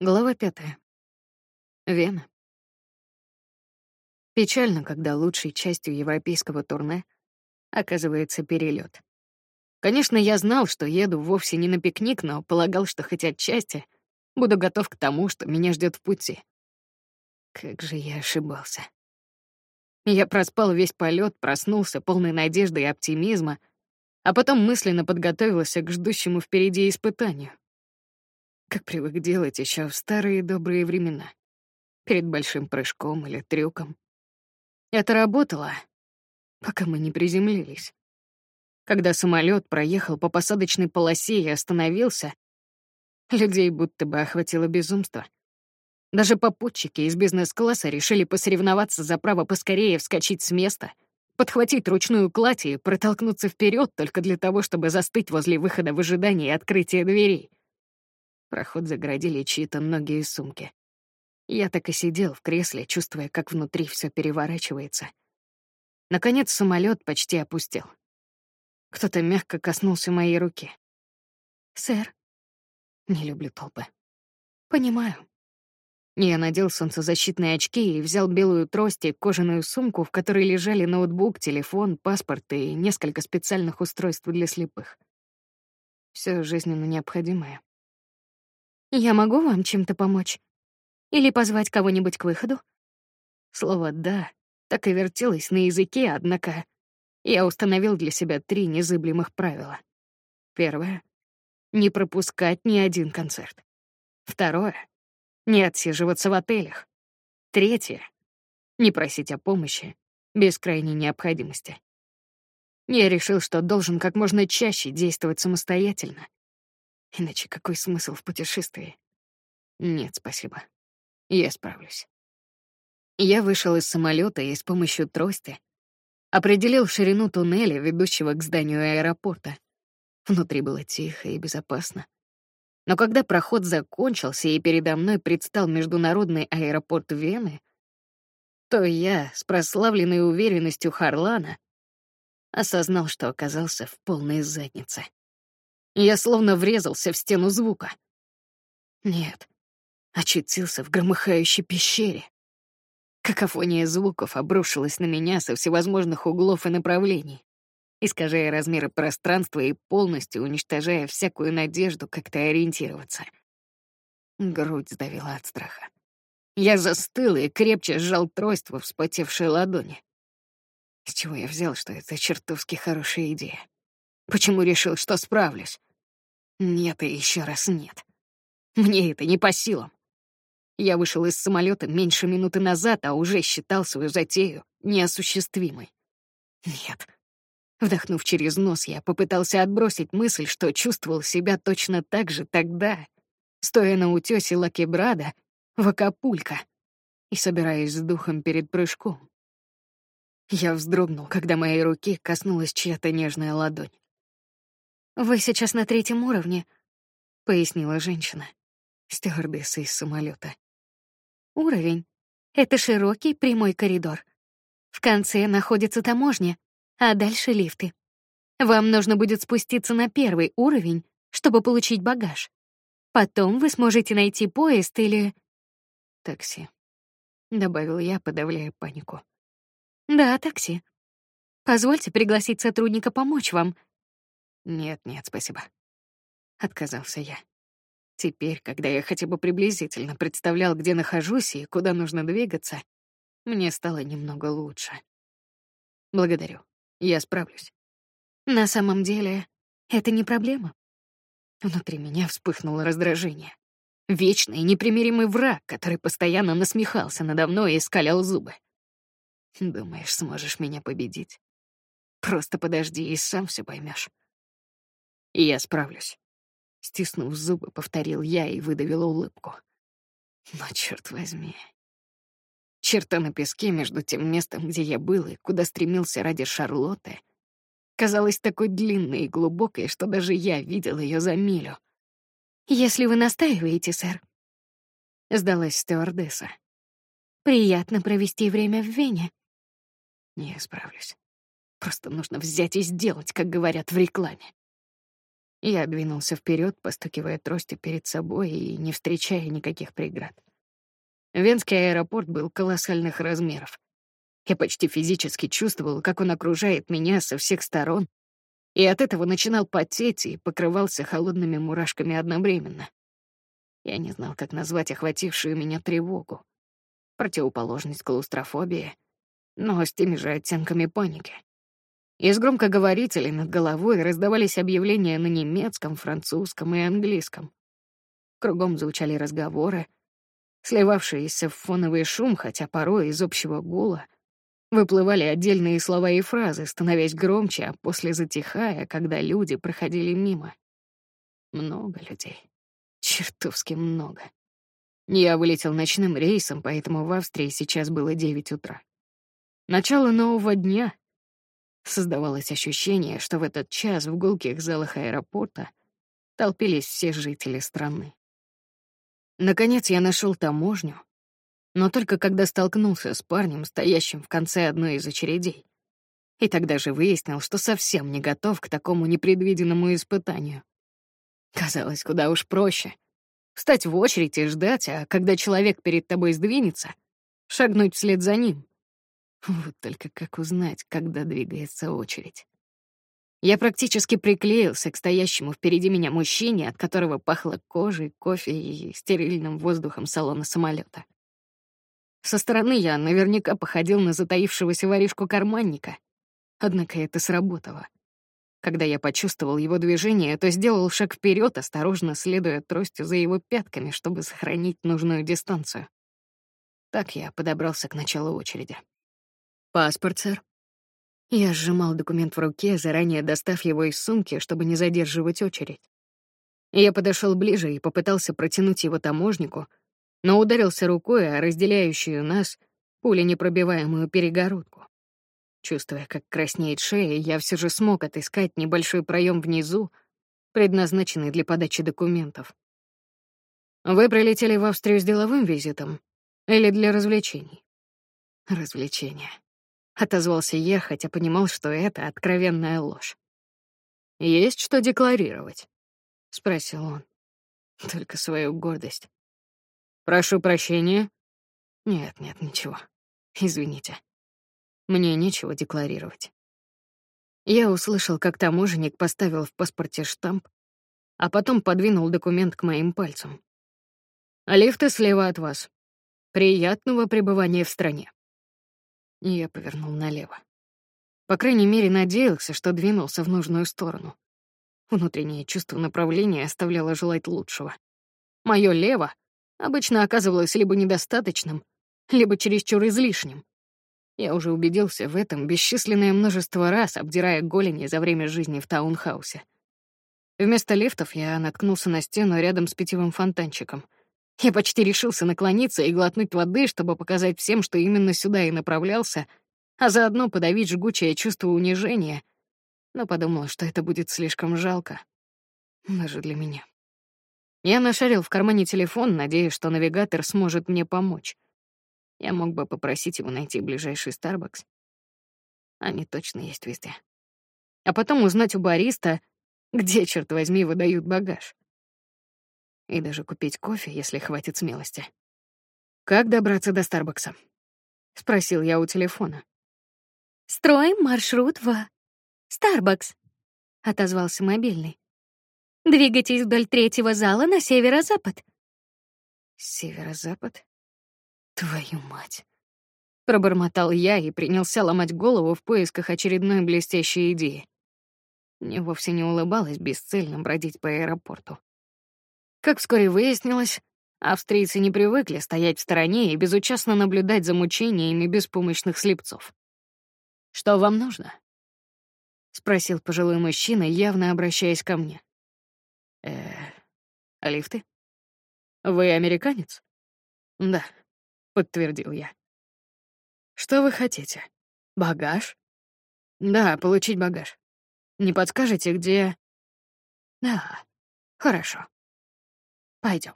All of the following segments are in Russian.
Глава пятая. Вена. Печально, когда лучшей частью европейского турне оказывается перелет. Конечно, я знал, что еду вовсе не на пикник, но полагал, что хоть отчасти буду готов к тому, что меня ждет в пути. Как же я ошибался. Я проспал весь полет, проснулся полной надежды и оптимизма, а потом мысленно подготовился к ждущему впереди испытанию как привык делать еще в старые добрые времена, перед большим прыжком или трюком. Это работало, пока мы не приземлились. Когда самолет проехал по посадочной полосе и остановился, людей будто бы охватило безумство. Даже попутчики из бизнес-класса решили посоревноваться за право поскорее вскочить с места, подхватить ручную кладь и протолкнуться вперед только для того, чтобы застыть возле выхода в ожидании открытия дверей. Проход заградили чьи-то ноги и сумки. Я так и сидел в кресле, чувствуя, как внутри все переворачивается. Наконец самолет почти опустел. Кто-то мягко коснулся моей руки. «Сэр». Не люблю толпы. «Понимаю». Я надел солнцезащитные очки и взял белую трость и кожаную сумку, в которой лежали ноутбук, телефон, паспорт и несколько специальных устройств для слепых. Все жизненно необходимое. Я могу вам чем-то помочь? Или позвать кого-нибудь к выходу? Слово «да» так и вертелось на языке, однако я установил для себя три незыблемых правила. Первое — не пропускать ни один концерт. Второе — не отсиживаться в отелях. Третье — не просить о помощи без крайней необходимости. Я решил, что должен как можно чаще действовать самостоятельно, Иначе какой смысл в путешествии? Нет, спасибо. Я справлюсь. Я вышел из самолета и с помощью трости определил ширину туннеля, ведущего к зданию аэропорта. Внутри было тихо и безопасно. Но когда проход закончился и передо мной предстал международный аэропорт Вены, то я, с прославленной уверенностью Харлана, осознал, что оказался в полной заднице. Я словно врезался в стену звука. Нет, очутился в громыхающей пещере. Какофония звуков обрушилась на меня со всевозможных углов и направлений, искажая размеры пространства и полностью уничтожая всякую надежду как-то ориентироваться. Грудь сдавила от страха. Я застыл и крепче сжал трость во вспотевшей ладони. С чего я взял, что это чертовски хорошая идея? Почему решил, что справлюсь? Нет и еще раз нет. Мне это не по силам. Я вышел из самолета меньше минуты назад, а уже считал свою затею неосуществимой. Нет. Вдохнув через нос, я попытался отбросить мысль, что чувствовал себя точно так же тогда, стоя на утёсе Лакебрада в Акапулько и собираясь с духом перед прыжком. Я вздрогнул, когда моей руки коснулась чья-то нежная ладонь. «Вы сейчас на третьем уровне», — пояснила женщина, стюардесса из самолета. «Уровень — это широкий прямой коридор. В конце находится таможня, а дальше лифты. Вам нужно будет спуститься на первый уровень, чтобы получить багаж. Потом вы сможете найти поезд или... Такси. Добавил я, подавляя панику. Да, такси. Позвольте пригласить сотрудника помочь вам — «Нет, нет, спасибо». Отказался я. Теперь, когда я хотя бы приблизительно представлял, где нахожусь и куда нужно двигаться, мне стало немного лучше. Благодарю. Я справлюсь. На самом деле, это не проблема. Внутри меня вспыхнуло раздражение. Вечный непримиримый враг, который постоянно насмехался надо мной и скалял зубы. Думаешь, сможешь меня победить? Просто подожди и сам все поймешь. И я справлюсь. Стиснув зубы, повторил я и выдавил улыбку. Но черт возьми. Черта на песке между тем местом, где я был и куда стремился ради Шарлотты, казалась такой длинной и глубокой, что даже я видел ее за милю. «Если вы настаиваете, сэр», — сдалась стюардесса. «Приятно провести время в Вене». Не справлюсь. Просто нужно взять и сделать, как говорят в рекламе. Я двинулся вперед, постукивая тростью перед собой и не встречая никаких преград. Венский аэропорт был колоссальных размеров. Я почти физически чувствовал, как он окружает меня со всех сторон, и от этого начинал потеть и покрывался холодными мурашками одновременно. Я не знал, как назвать охватившую меня тревогу. Противоположность клаустрофобии, но с теми же оттенками паники. Из громкоговорителей над головой раздавались объявления на немецком, французском и английском. Кругом звучали разговоры, сливавшиеся в фоновый шум, хотя порой из общего гула — Выплывали отдельные слова и фразы, становясь громче, а после затихая, когда люди проходили мимо. Много людей. Чертовски много. Я вылетел ночным рейсом, поэтому в Австрии сейчас было девять утра. Начало нового дня. Создавалось ощущение, что в этот час в гулких залах аэропорта толпились все жители страны. Наконец я нашел таможню, но только когда столкнулся с парнем, стоящим в конце одной из очередей. И тогда же выяснил, что совсем не готов к такому непредвиденному испытанию. Казалось, куда уж проще. Встать в очередь и ждать, а когда человек перед тобой сдвинется, шагнуть вслед за ним. Вот только как узнать, когда двигается очередь. Я практически приклеился к стоящему впереди меня мужчине, от которого пахло кожей, кофе и стерильным воздухом салона самолета. Со стороны я наверняка походил на затаившегося воришку-карманника. Однако это сработало. Когда я почувствовал его движение, то сделал шаг вперед, осторожно следуя тростью за его пятками, чтобы сохранить нужную дистанцию. Так я подобрался к началу очереди. «Паспорт, сэр». Я сжимал документ в руке, заранее достав его из сумки, чтобы не задерживать очередь. Я подошел ближе и попытался протянуть его таможнику, но ударился рукой о разделяющую нас пуленепробиваемую перегородку. Чувствуя, как краснеет шея, я все же смог отыскать небольшой проем внизу, предназначенный для подачи документов. Вы прилетели в Австрию с деловым визитом или для развлечений? Развлечения. Отозвался я, хотя понимал, что это откровенная ложь. Есть что декларировать? Спросил он. Только свою гордость. Прошу прощения. Нет, нет, ничего. Извините. Мне нечего декларировать. Я услышал, как таможенник поставил в паспорте штамп, а потом подвинул документ к моим пальцам. Лифты слева от вас. Приятного пребывания в стране. И я повернул налево. По крайней мере, надеялся, что двинулся в нужную сторону. Внутреннее чувство направления оставляло желать лучшего. Моё лево обычно оказывалось либо недостаточным, либо чересчур излишним. Я уже убедился в этом бесчисленное множество раз, обдирая голени за время жизни в таунхаусе. Вместо лифтов я наткнулся на стену рядом с питьевым фонтанчиком. Я почти решился наклониться и глотнуть воды, чтобы показать всем, что именно сюда и направлялся, а заодно подавить жгучее чувство унижения, но подумал, что это будет слишком жалко. Даже для меня. Я нашарил в кармане телефон, надеясь, что навигатор сможет мне помочь. Я мог бы попросить его найти ближайший Starbucks. Они точно есть везде. А потом узнать у бариста, где, черт возьми, выдают багаж. И даже купить кофе, если хватит смелости. «Как добраться до Старбакса?» — спросил я у телефона. «Строим маршрут в Старбакс», — отозвался мобильный. Двигайтесь вдоль третьего зала на северо-запад. Северо-запад? Твою мать. Пробормотал я и принялся ломать голову в поисках очередной блестящей идеи. Мне вовсе не улыбалось бесцельно бродить по аэропорту. Как вскоре выяснилось, австрийцы не привыкли стоять в стороне и безучастно наблюдать за мучениями беспомощных слепцов. «Что вам нужно?» — спросил пожилой мужчина, явно обращаясь ко мне. Э, лифты? Вы американец? Да, подтвердил я. Что вы хотите? Багаж? Да, получить багаж. Не подскажете, где? Да, хорошо. Пойдем.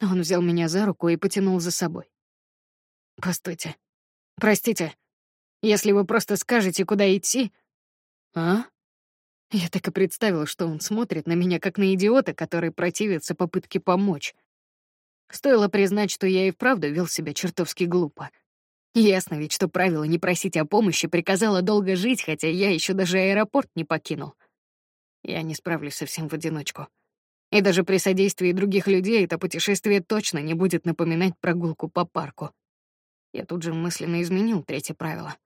Он взял меня за руку и потянул за собой. Постойте. Простите. Если вы просто скажете, куда идти... А? Я так и представила, что он смотрит на меня как на идиота, который противится попытке помочь. Стоило признать, что я и вправду вел себя чертовски глупо. Ясно ведь, что правило не просить о помощи приказало долго жить, хотя я еще даже аэропорт не покинул. Я не справлюсь совсем в одиночку. И даже при содействии других людей это путешествие точно не будет напоминать прогулку по парку. Я тут же мысленно изменил третье правило.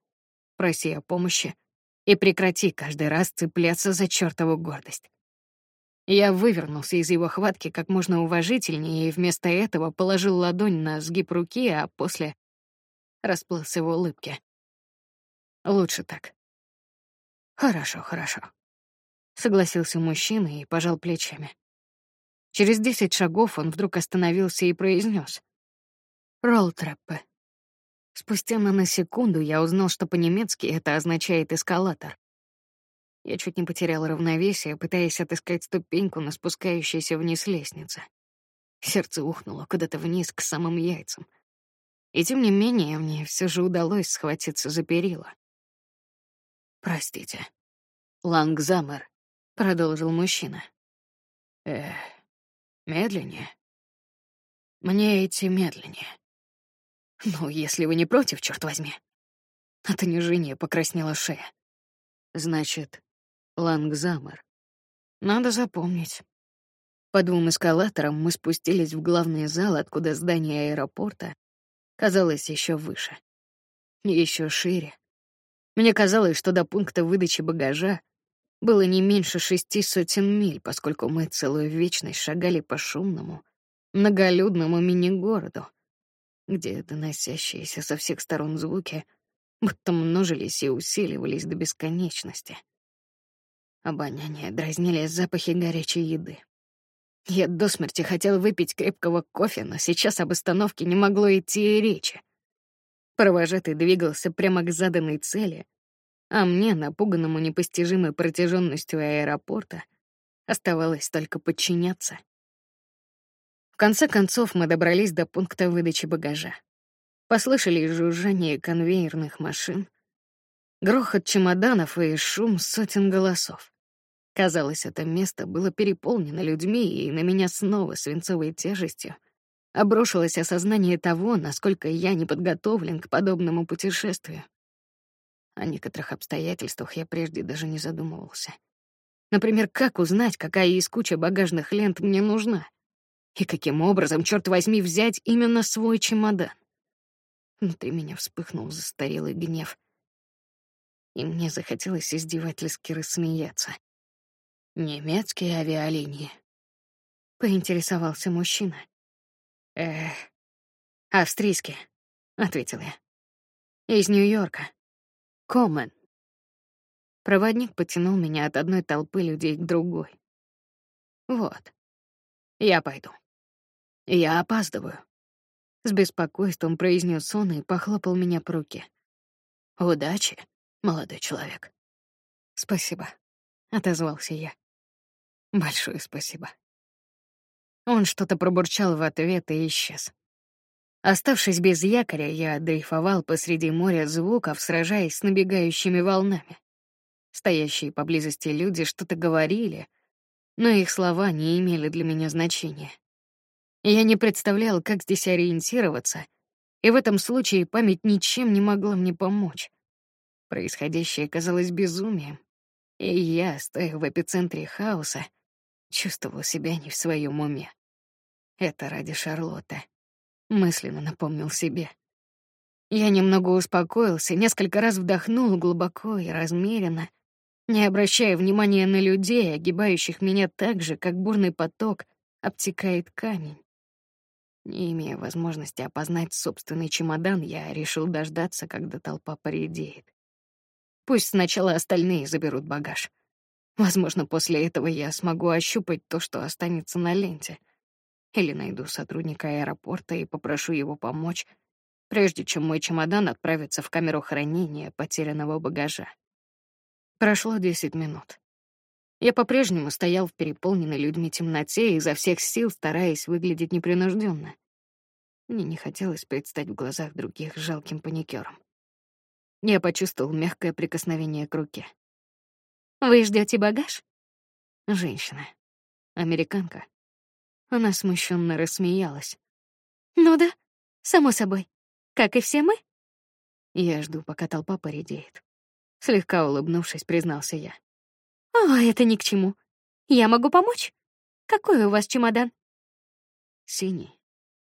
Проси о помощи и прекрати каждый раз цепляться за чертову гордость. Я вывернулся из его хватки как можно уважительнее и вместо этого положил ладонь на сгиб руки, а после расплылся в улыбке. Лучше так. Хорошо, хорошо. Согласился мужчина и пожал плечами. Через десять шагов он вдруг остановился и произнес: "Роллтраппе". Спустя на секунду я узнал, что по-немецки это означает эскалатор. Я чуть не потерял равновесие, пытаясь отыскать ступеньку на спускающейся вниз лестнице. Сердце ухнуло куда-то вниз к самым яйцам. И тем не менее, мне все же удалось схватиться за перила. Простите. Лангзамер, продолжил мужчина. Э, медленнее. Мне идти медленнее. Ну, если вы не против, черт возьми. От унижения покраснела шея. Значит, Лангзамер. Надо запомнить. По двум эскалаторам мы спустились в главный зал, откуда здание аэропорта казалось еще выше, еще шире. Мне казалось, что до пункта выдачи багажа было не меньше шести сотен миль, поскольку мы целую вечность шагали по шумному, многолюдному мини-городу, где доносящиеся со всех сторон звуки будто множились и усиливались до бесконечности. Обоняние дразнили запахи горячей еды. Я до смерти хотел выпить крепкого кофе, но сейчас об остановке не могло идти и речи. Провожатый двигался прямо к заданной цели, а мне, напуганному непостижимой протяженностью аэропорта, оставалось только подчиняться. В конце концов мы добрались до пункта выдачи багажа. Послышались жужжание конвейерных машин, грохот чемоданов и шум сотен голосов. Казалось, это место было переполнено людьми, и на меня снова свинцовой тяжестью обрушилось осознание того, насколько я не подготовлен к подобному путешествию. О некоторых обстоятельствах я прежде даже не задумывался. Например, как узнать, какая из кучи багажных лент мне нужна? И каким образом, черт возьми, взять именно свой чемодан? Внутри меня вспыхнул застарелый гнев, и мне захотелось издевательски рассмеяться. Немецкие авиалинии. Поинтересовался мужчина. Э, австрийские, ответил я. Из Нью-Йорка. Комен. Проводник потянул меня от одной толпы людей к другой. Вот. Я пойду. Я опаздываю. С беспокойством произнес он и похлопал меня по руке. Удачи, молодой человек. Спасибо, отозвался я. Большое спасибо. Он что-то пробурчал в ответ и исчез. Оставшись без якоря, я дрейфовал посреди моря звуков, сражаясь с набегающими волнами. Стоящие поблизости люди что-то говорили, но их слова не имели для меня значения. Я не представлял, как здесь ориентироваться, и в этом случае память ничем не могла мне помочь. Происходящее казалось безумием, и я, стоя в эпицентре хаоса, чувствовал себя не в своем уме. Это ради Шарлотты. Мысленно напомнил себе. Я немного успокоился, несколько раз вдохнул глубоко и размеренно, не обращая внимания на людей, огибающих меня так же, как бурный поток обтекает камень. Не имея возможности опознать собственный чемодан, я решил дождаться, когда толпа поредеет. Пусть сначала остальные заберут багаж. Возможно, после этого я смогу ощупать то, что останется на ленте. Или найду сотрудника аэропорта и попрошу его помочь, прежде чем мой чемодан отправится в камеру хранения потерянного багажа. Прошло десять минут. Я по-прежнему стоял в переполненной людьми темноте, изо всех сил стараясь выглядеть непринужденно. Мне не хотелось предстать в глазах других жалким паникером. Я почувствовал мягкое прикосновение к руке. Вы ждете багаж? Женщина. Американка. Она смущенно рассмеялась. Ну да, само собой. Как и все мы. Я жду, пока толпа поредеет. Слегка улыбнувшись, признался я. О, это ни к чему. Я могу помочь. Какой у вас чемодан? Синий,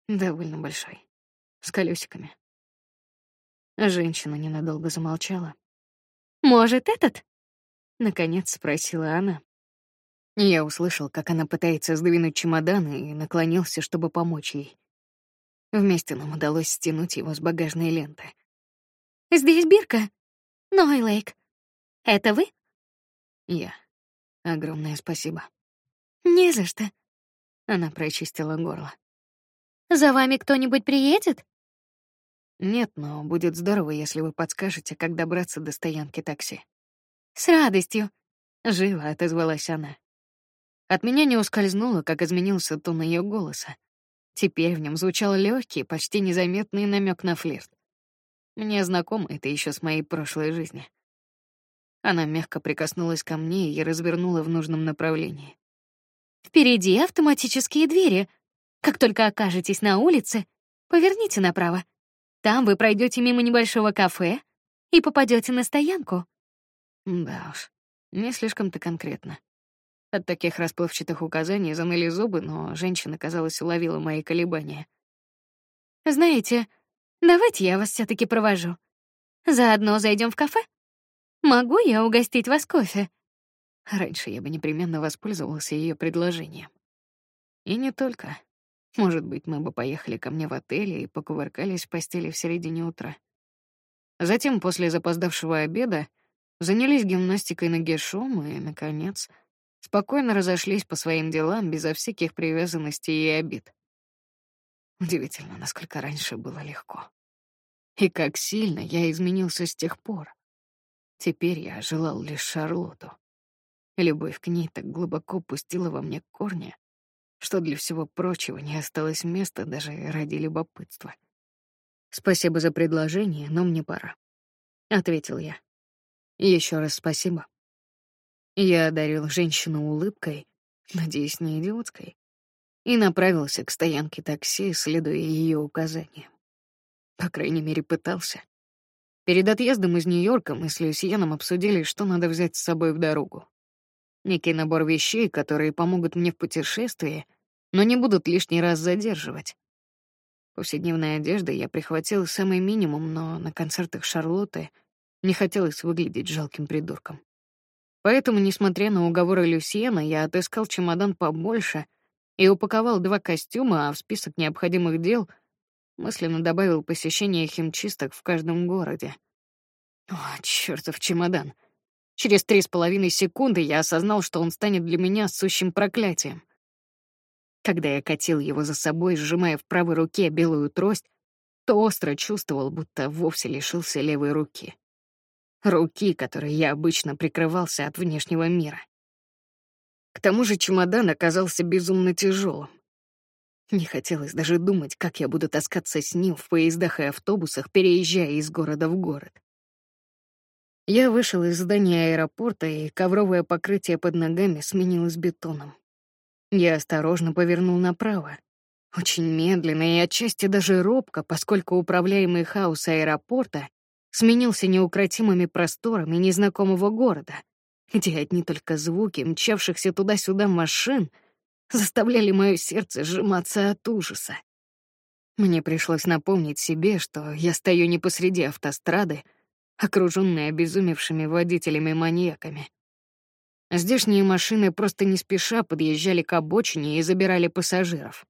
довольно большой, с колесиками. Женщина ненадолго замолчала. Может, этот? Наконец спросила она. Я услышал, как она пытается сдвинуть чемодан и наклонился, чтобы помочь ей. Вместе нам удалось стянуть его с багажной ленты. Здесь бирка. Нойлейк. Это вы? Я. Огромное спасибо. Не за что. Она прочистила горло. За вами кто-нибудь приедет? Нет, но будет здорово, если вы подскажете, как добраться до стоянки такси. С радостью. Живо отозвалась она. От меня не ускользнуло, как изменился тон ее голоса. Теперь в нем звучал легкий, почти незаметный намек на флирт. Мне знакомо это еще с моей прошлой жизни. Она мягко прикоснулась ко мне и развернула в нужном направлении. Впереди автоматические двери. Как только окажетесь на улице, поверните направо. Там вы пройдете мимо небольшого кафе и попадете на стоянку. Да уж, не слишком-то конкретно. От таких расплывчатых указаний заныли зубы, но женщина, казалось, уловила мои колебания. Знаете, давайте я вас все таки провожу. Заодно зайдем в кафе. Могу я угостить вас кофе? Раньше я бы непременно воспользовался ее предложением. И не только. Может быть, мы бы поехали ко мне в отель и покувыркались в постели в середине утра. Затем, после запоздавшего обеда, занялись гимнастикой на гешом и, наконец, спокойно разошлись по своим делам безо всяких привязанностей и обид. Удивительно, насколько раньше было легко. И как сильно я изменился с тех пор. Теперь я желал лишь Шарлоту. Любовь к ней так глубоко пустила во мне корни, что для всего прочего не осталось места даже ради любопытства. Спасибо за предложение, но мне пора, ответил я. Еще раз спасибо. Я одарил женщину улыбкой, надеюсь, не идиотской, и направился к стоянке такси, следуя ее указаниям. По крайней мере, пытался. Перед отъездом из Нью-Йорка мы с Люсьеном обсудили, что надо взять с собой в дорогу. Некий набор вещей, которые помогут мне в путешествии, но не будут лишний раз задерживать. Повседневной одежды я прихватил самый минимум, но на концертах Шарлотты не хотелось выглядеть жалким придурком. Поэтому, несмотря на уговоры Люсьена, я отыскал чемодан побольше и упаковал два костюма, а в список необходимых дел — Мысленно добавил посещение химчисток в каждом городе. О, чертов чемодан. Через три с половиной секунды я осознал, что он станет для меня сущим проклятием. Когда я катил его за собой, сжимая в правой руке белую трость, то остро чувствовал, будто вовсе лишился левой руки. Руки, которой я обычно прикрывался от внешнего мира. К тому же чемодан оказался безумно тяжелым. Не хотелось даже думать, как я буду таскаться с ним в поездах и автобусах, переезжая из города в город. Я вышел из здания аэропорта, и ковровое покрытие под ногами сменилось бетоном. Я осторожно повернул направо. Очень медленно и отчасти даже робко, поскольку управляемый хаос аэропорта сменился неукротимыми просторами незнакомого города, где одни только звуки мчавшихся туда-сюда машин — заставляли мое сердце сжиматься от ужаса. Мне пришлось напомнить себе, что я стою не посреди автострады, окружённой обезумевшими водителями-маньяками. Здешние машины просто не спеша подъезжали к обочине и забирали пассажиров.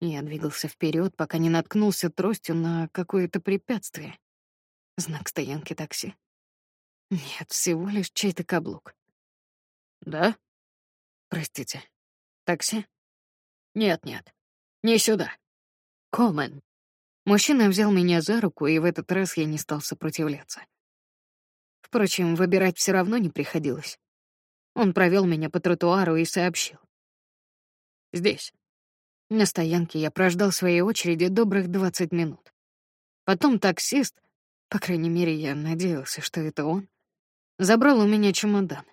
Я двигался вперед, пока не наткнулся тростью на какое-то препятствие. Знак стоянки такси. Нет, всего лишь чей-то каблук. Да? Простите, Такси? Нет-нет, не сюда. Комен. Мужчина взял меня за руку, и в этот раз я не стал сопротивляться. Впрочем, выбирать все равно не приходилось. Он провел меня по тротуару и сообщил. Здесь. На стоянке я прождал своей очереди добрых двадцать минут. Потом таксист, по крайней мере, я надеялся, что это он, забрал у меня чемодан.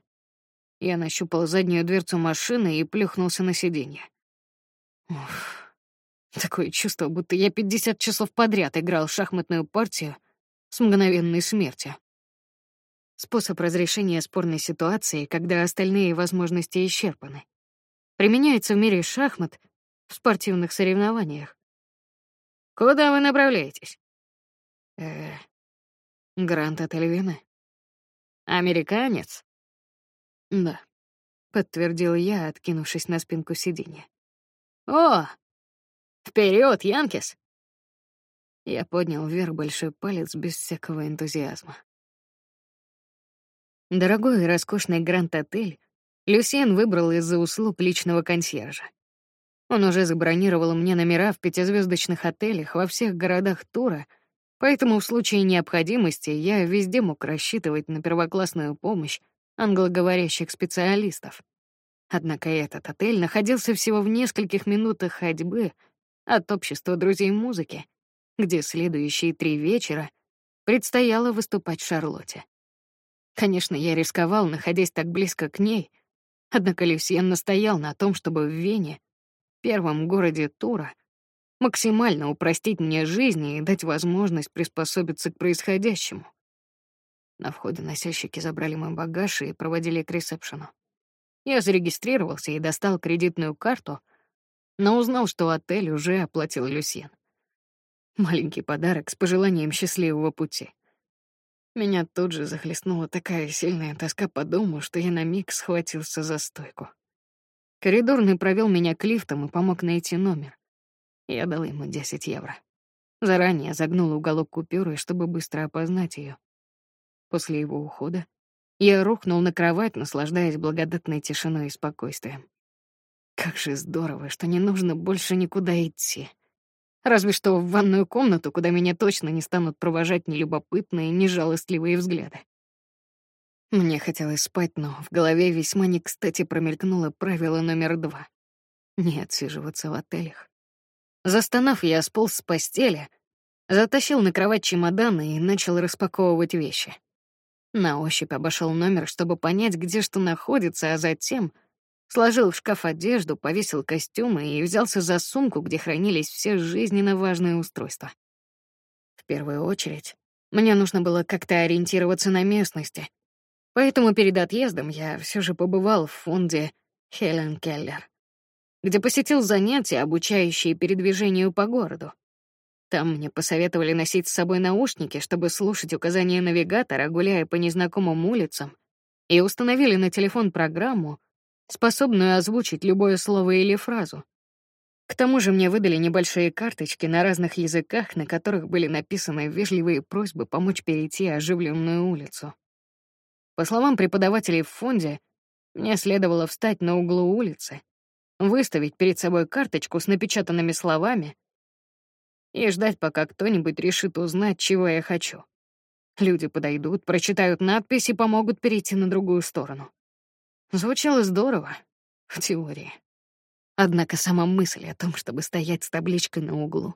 Я нащупал заднюю дверцу машины и плюхнулся на сиденье. Уф. Такое чувство, будто я 50 часов подряд играл шахматную партию с мгновенной смертью. Способ разрешения спорной ситуации, когда остальные возможности исчерпаны. Применяется в мире шахмат в спортивных соревнованиях. Куда вы направляетесь? Э, Грант от Эльвины. Американец? Да, подтвердил я, откинувшись на спинку сиденья. О, вперед, Янкис! Я поднял вверх большой палец без всякого энтузиазма. Дорогой и роскошный Гранд-отель Люсьен выбрал из-за услуг личного консьержа. Он уже забронировал мне номера в пятизвездочных отелях во всех городах тура, поэтому в случае необходимости я везде мог рассчитывать на первоклассную помощь англоговорящих специалистов. Однако этот отель находился всего в нескольких минутах ходьбы от общества друзей музыки, где следующие три вечера предстояло выступать Шарлотте. Конечно, я рисковал, находясь так близко к ней, однако Люсьен настоял на том, чтобы в Вене, первом городе Тура, максимально упростить мне жизнь и дать возможность приспособиться к происходящему. На входе носильщики забрали мой багаж и проводили к ресепшену. Я зарегистрировался и достал кредитную карту, но узнал, что отель уже оплатил Люсьен. Маленький подарок с пожеланием счастливого пути. Меня тут же захлестнула такая сильная тоска по дому, что я на миг схватился за стойку. Коридорный провел меня к лифтам и помог найти номер. Я дал ему 10 евро. Заранее загнул уголок купюры, чтобы быстро опознать ее. После его ухода я рухнул на кровать, наслаждаясь благодатной тишиной и спокойствием. Как же здорово, что не нужно больше никуда идти. Разве что в ванную комнату, куда меня точно не станут провожать ни любопытные, ни жалостливые взгляды. Мне хотелось спать, но в голове весьма не кстати промелькнуло правило номер два — не отсиживаться в отелях. Застонав, я сполз с постели, затащил на кровать чемоданы и начал распаковывать вещи. На ощупь обошел номер, чтобы понять, где что находится, а затем — Сложил в шкаф одежду, повесил костюмы и взялся за сумку, где хранились все жизненно важные устройства. В первую очередь, мне нужно было как-то ориентироваться на местности, поэтому перед отъездом я все же побывал в фонде Хелен Келлер, где посетил занятия, обучающие передвижению по городу. Там мне посоветовали носить с собой наушники, чтобы слушать указания навигатора, гуляя по незнакомым улицам, и установили на телефон программу, способную озвучить любое слово или фразу. К тому же мне выдали небольшие карточки на разных языках, на которых были написаны вежливые просьбы помочь перейти оживленную улицу. По словам преподавателей в фонде, мне следовало встать на углу улицы, выставить перед собой карточку с напечатанными словами и ждать, пока кто-нибудь решит узнать, чего я хочу. Люди подойдут, прочитают надпись и помогут перейти на другую сторону. Звучало здорово, в теории. Однако сама мысль о том, чтобы стоять с табличкой на углу,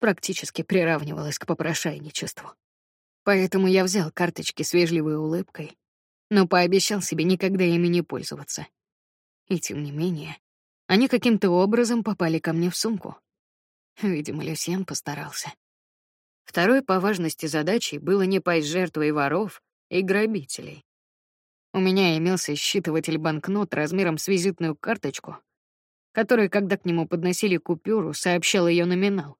практически приравнивалась к попрошайничеству. Поэтому я взял карточки с вежливой улыбкой, но пообещал себе никогда ими не пользоваться. И тем не менее, они каким-то образом попали ко мне в сумку. Видимо, Люсьен постарался. Второй по важности задачей было не пасть жертвой воров и грабителей. У меня имелся считыватель банкнот размером с визитную карточку, который, когда к нему подносили купюру, сообщал ее номинал.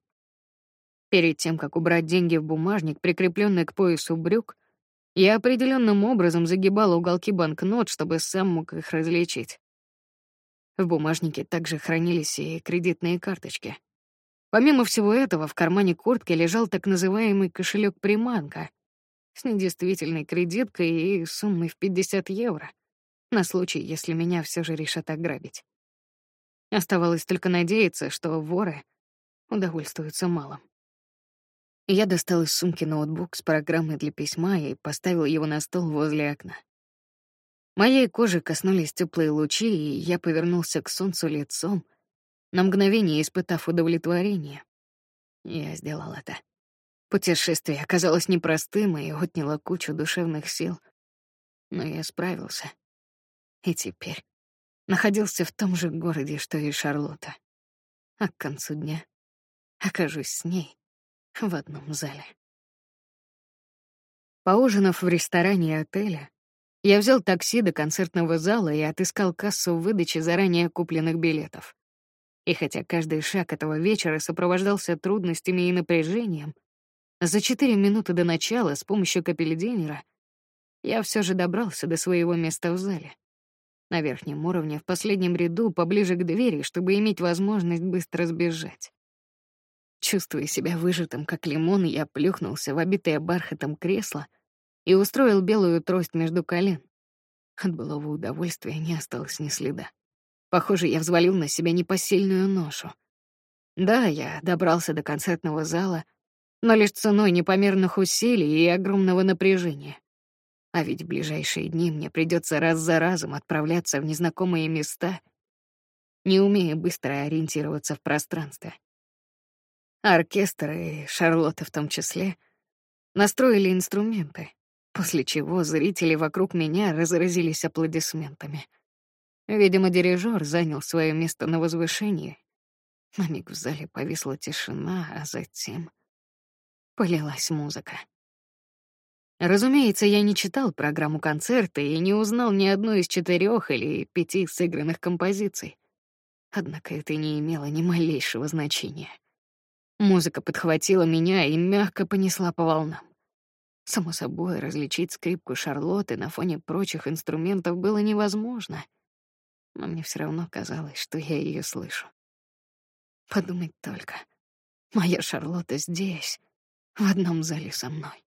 Перед тем, как убрать деньги в бумажник, прикрепленный к поясу брюк, я определенным образом загибал уголки банкнот, чтобы сам мог их различить. В бумажнике также хранились и кредитные карточки. Помимо всего этого, в кармане куртки лежал так называемый кошелек-приманка — с недействительной кредиткой и суммой в 50 евро на случай, если меня все же решат ограбить. Оставалось только надеяться, что воры удовольствуются малым. Я достал из сумки ноутбук с программой для письма и поставил его на стол возле окна. Моей кожи коснулись теплые лучи, и я повернулся к солнцу лицом, на мгновение испытав удовлетворение. Я сделал это. Путешествие оказалось непростым и отняло кучу душевных сил. Но я справился. И теперь находился в том же городе, что и Шарлотта. А к концу дня окажусь с ней в одном зале. Поужинав в ресторане отеля, я взял такси до концертного зала и отыскал кассу в выдаче заранее купленных билетов. И хотя каждый шаг этого вечера сопровождался трудностями и напряжением, за четыре минуты до начала с помощью капельдинера я все же добрался до своего места в зале. На верхнем уровне, в последнем ряду, поближе к двери, чтобы иметь возможность быстро сбежать. Чувствуя себя выжатым, как лимон, я плюхнулся в обитое бархатом кресло и устроил белую трость между колен. От былого удовольствия не осталось ни следа. Похоже, я взвалил на себя непосильную ношу. Да, я добрался до концертного зала, но лишь ценой непомерных усилий и огромного напряжения. А ведь в ближайшие дни мне придется раз за разом отправляться в незнакомые места, не умея быстро ориентироваться в пространстве. Оркестр и Шарлотта в том числе настроили инструменты, после чего зрители вокруг меня разразились аплодисментами. Видимо, дирижер занял свое место на возвышении. На миг в зале повисла тишина, а затем полилась музыка. Разумеется, я не читал программу концерта и не узнал ни одной из четырех или пяти сыгранных композиций. Однако это не имело ни малейшего значения. Музыка подхватила меня и мягко понесла по волнам. Само собой, различить скрипку Шарлотты на фоне прочих инструментов было невозможно, но мне все равно казалось, что я ее слышу. Подумать только, моя Шарлотта здесь, в одном зале со мной.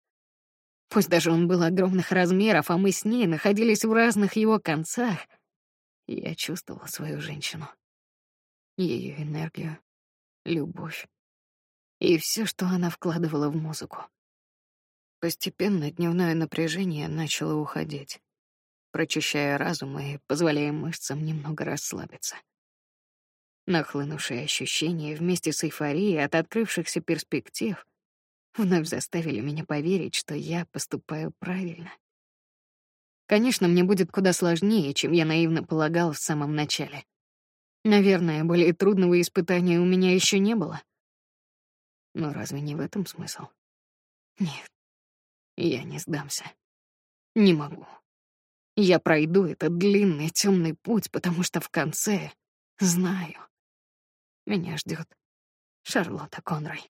Пусть даже он был огромных размеров, а мы с ней находились в разных его концах, я чувствовала свою женщину, ее энергию, любовь и все, что она вкладывала в музыку. Постепенно дневное напряжение начало уходить, прочищая разум и позволяя мышцам немного расслабиться. Нахлынувшие ощущения вместе с эйфорией от открывшихся перспектив вновь заставили меня поверить, что я поступаю правильно. Конечно, мне будет куда сложнее, чем я наивно полагал в самом начале. Наверное, более трудного испытания у меня еще не было. Но разве не в этом смысл? Нет, я не сдамся. Не могу. Я пройду этот длинный темный путь, потому что в конце знаю. Меня ждет Шарлотта Конрой.